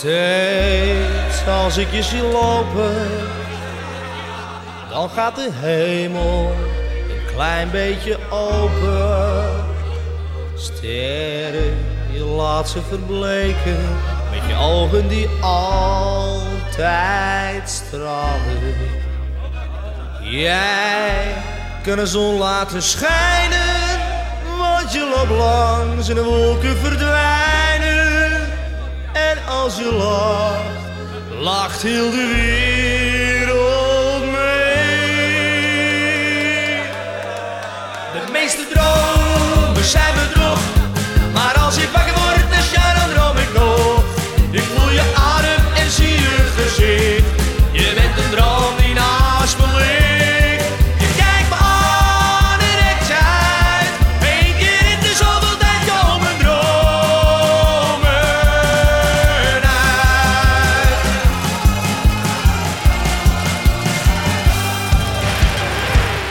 Steeds als ik je zie lopen, dan gaat de hemel een klein beetje open. Sterren, je laat ze verbleken, met je ogen die altijd stralen. Jij kan de zon laten schijnen, want je loopt langs en de wolken verdwijnen. Als je lacht, lacht heel de wereld mee. De meeste dromen zijn bedrog,